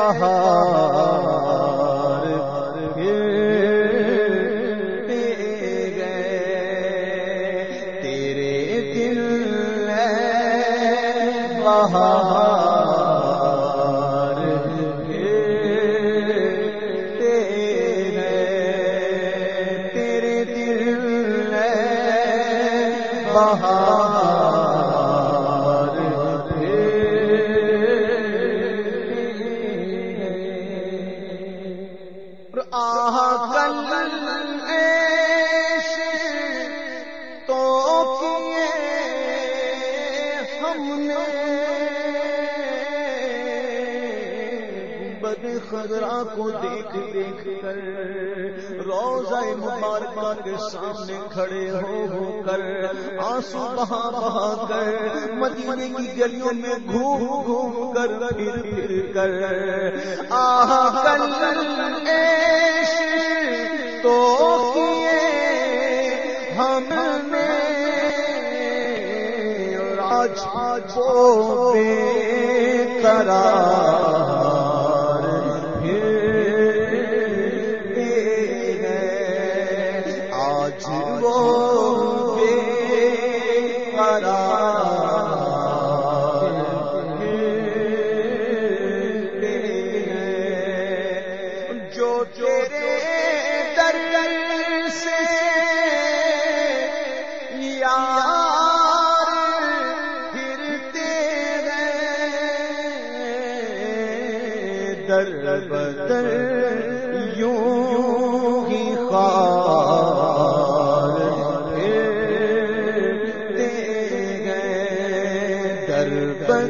بہار گئے تیرے دل ہے بہار تیرے تیرے دل ہے بہار خزرا کو دیکھ دیکھ کر روزہ مبارکہ کے سامنے کھڑے ہو ہو کر آنسو بہا بہا کر مدینے کی گلیوں میں گھوم گھوم کر پھر پھر کر آہ کل ایش تو کیے ہم نے آج آج بے قرار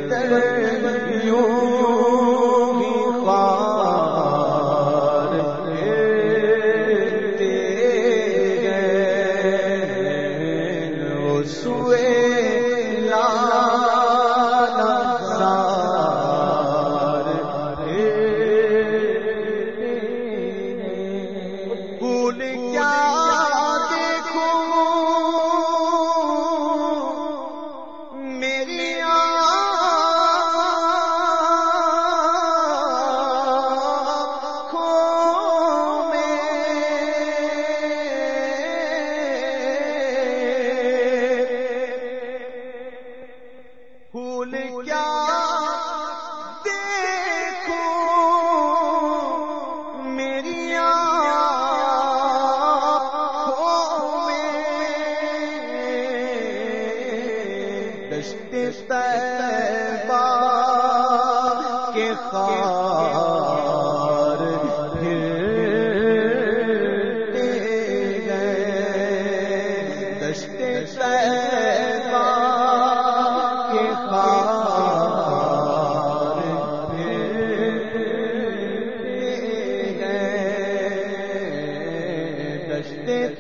در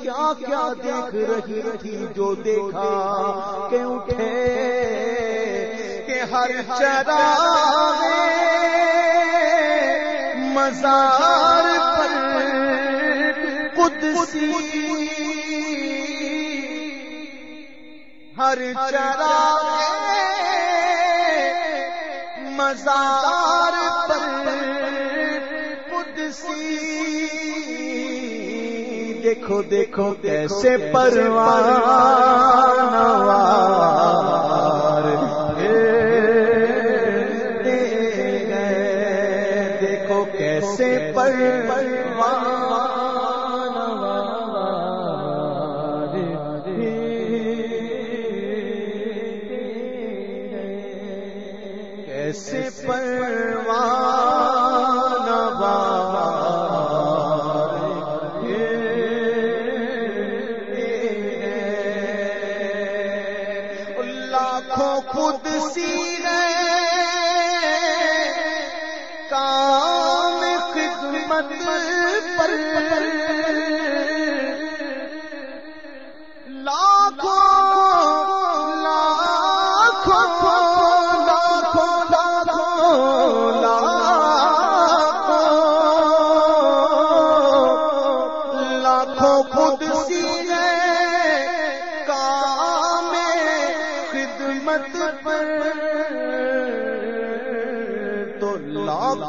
کیا کیا دیکھ رہی تھی جو دیکھا؟ کہ اٹھے کہ ہر چرا مزار پر قدسی ہر چرا مزار دیکھو دیکھو کیسے پروار خود سی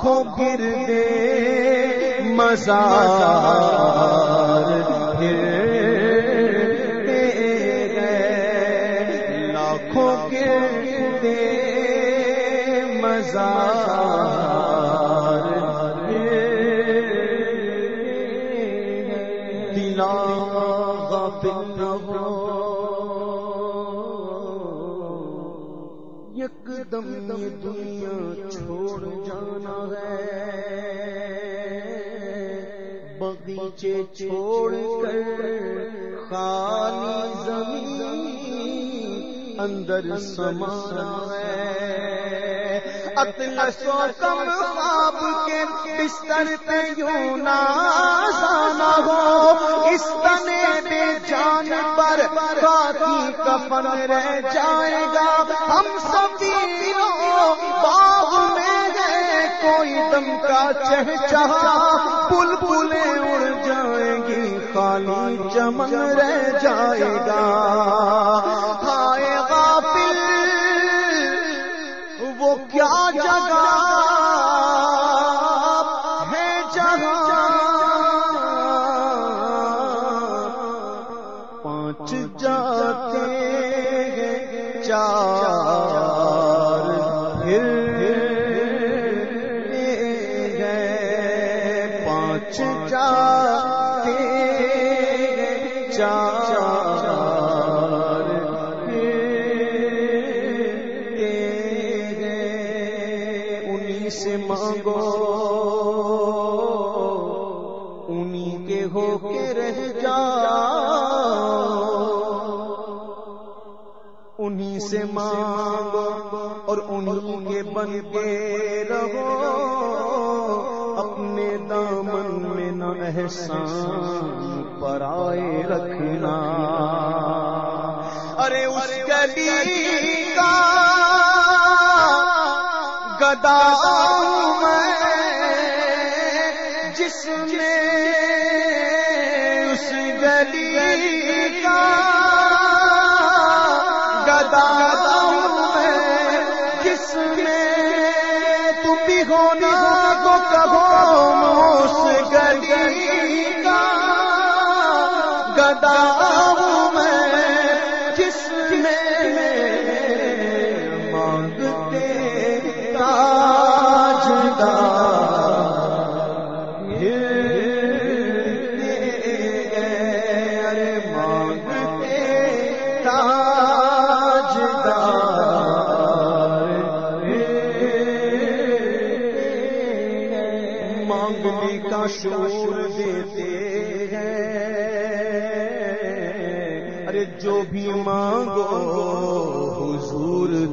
لاکھوں گر دے مزار لاکھوں گر دے مزار دلا غافل ہو دم دنیا چھوڑ بغیچے چھوڑ کر خالی زمین اندر سمانا ہے۔ اطلس و کم خواب کے بستر پہ یوں نازانا ہو۔ اس تنے بے جان پر باقی کفن رہ جائے گا۔ ہم سبھی کوئی کا چہ چہا پل پلے اڑ جائیں گی، خالی چمن رہ جائے گا۔ ہائے غافل، وہ کیا جگہ سے مانگو، انہی کے ہو کے رہ جا۔ انہی سے مانگو اور انہی کے بن کے رہو۔ اپنے دامن میں نہ احسان پر آئے رکھنا۔ ارے اس گلی گدا میں جس میں اس گلی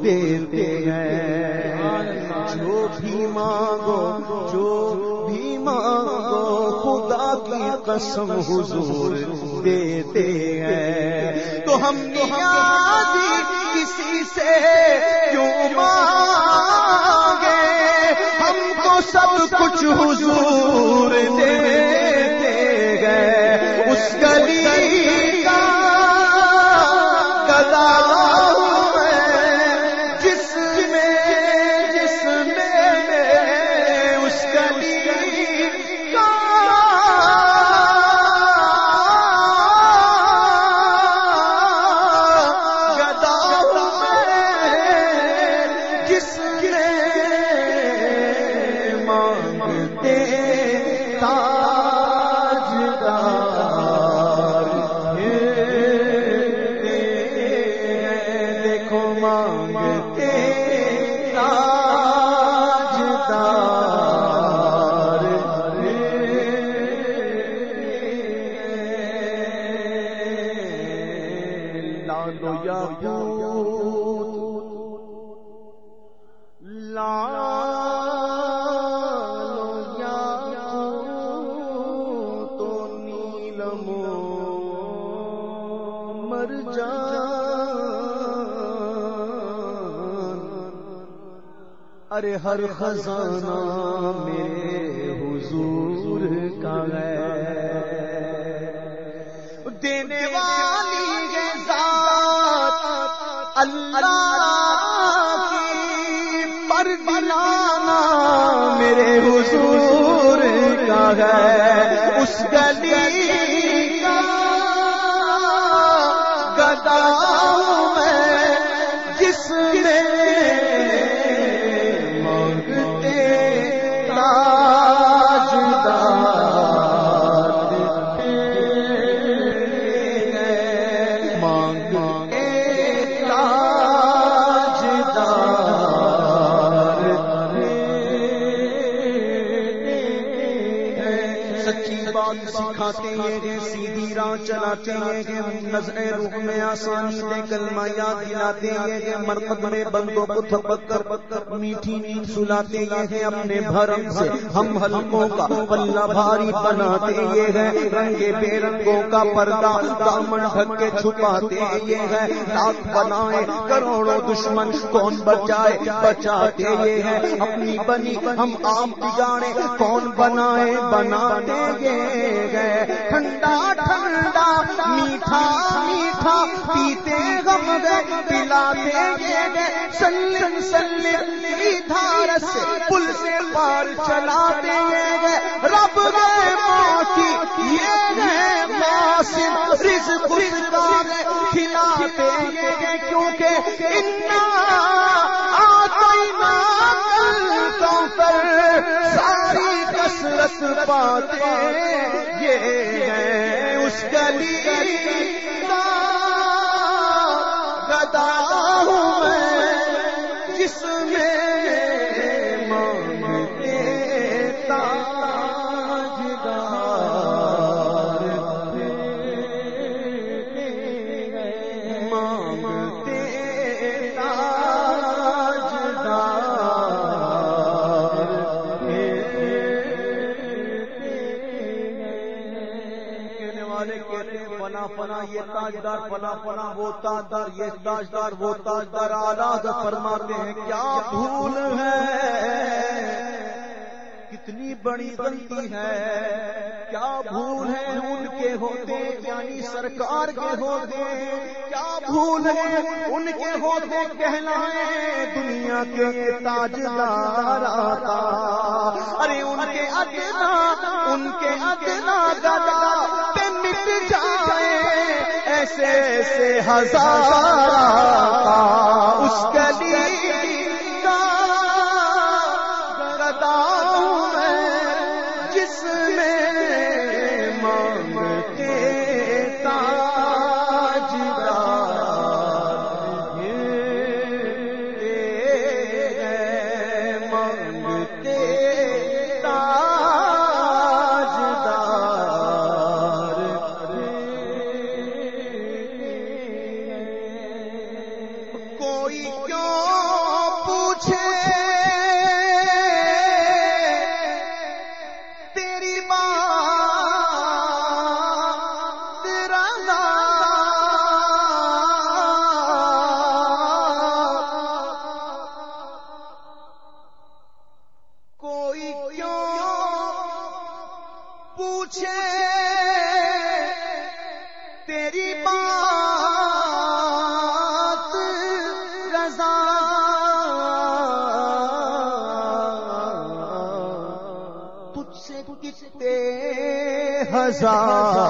دیتے ہیں۔ جو بھی مانگو، جو بھی مانگو، خدا کی قسم حضور دیتے ہیں۔ تو ہم نیازی کسی سے کیوں مانگے مانگتے تاجدار۔ لالو یا تو نیلمو مر جا ارے ہر خزانہ میرے حضور کا ہے۔ دینے والی ہے ذات، اللہ کی پر بلانا میرے حضور کا ہے۔ اس گلی کا گدا چلاتے ہیں نظر روح میں آسانی دے کلمہ یاد دلاتے ہیں مرکز میں بندوں کو تھپک کر میٹھی نیند سلاتے ہیں اپنے بھرم سے ہم حلقوں کا پلہ بھاری بناتے ہیں۔ رنگے بے رنگوں کا پردہ دامن ڈھک کے چھپاتے یہ ہیں۔ لاکھ بنائے کروڑوں دشمن کون بچائے بچاتے ہیں۔ اپنی بنی ہم آپ جانے کون بنائے بناتے گئے ٹھنڈا ٹھنڈا میٹھا میٹھا، پیتے غم گئے پلاتے گئے سلم سلم دھار سے پل سے پار چلاتے گئے رب گئے موتی یہ گئے موسم رزق رزقار کھلاتے گئے کیونکہ انہا آتینا کل ساری کسرت پاتے یہ گلی گدا ہوں میں۔ فنا فنا، یہ تاجدار فنا فنا، وہ تاجدار، یہ تاجدار، وہ تاجدار آلات فرماتے ہیں، کیا بھول ہے؟ کتنی بڑی غلطی ہے، کیا بھول ہے ان کے ہوتے؟ یعنی سرکار کے ہوتے، کیا بھول ہے ان کے ہوتے؟ کہلائے دنیا کے تاجدار آتا ارے ان کے ادنا ان کے ادنا گدا ایسے ہزار اس گلی پوچھے تیری بات رضا۔ تجھ سے کتنے ہزار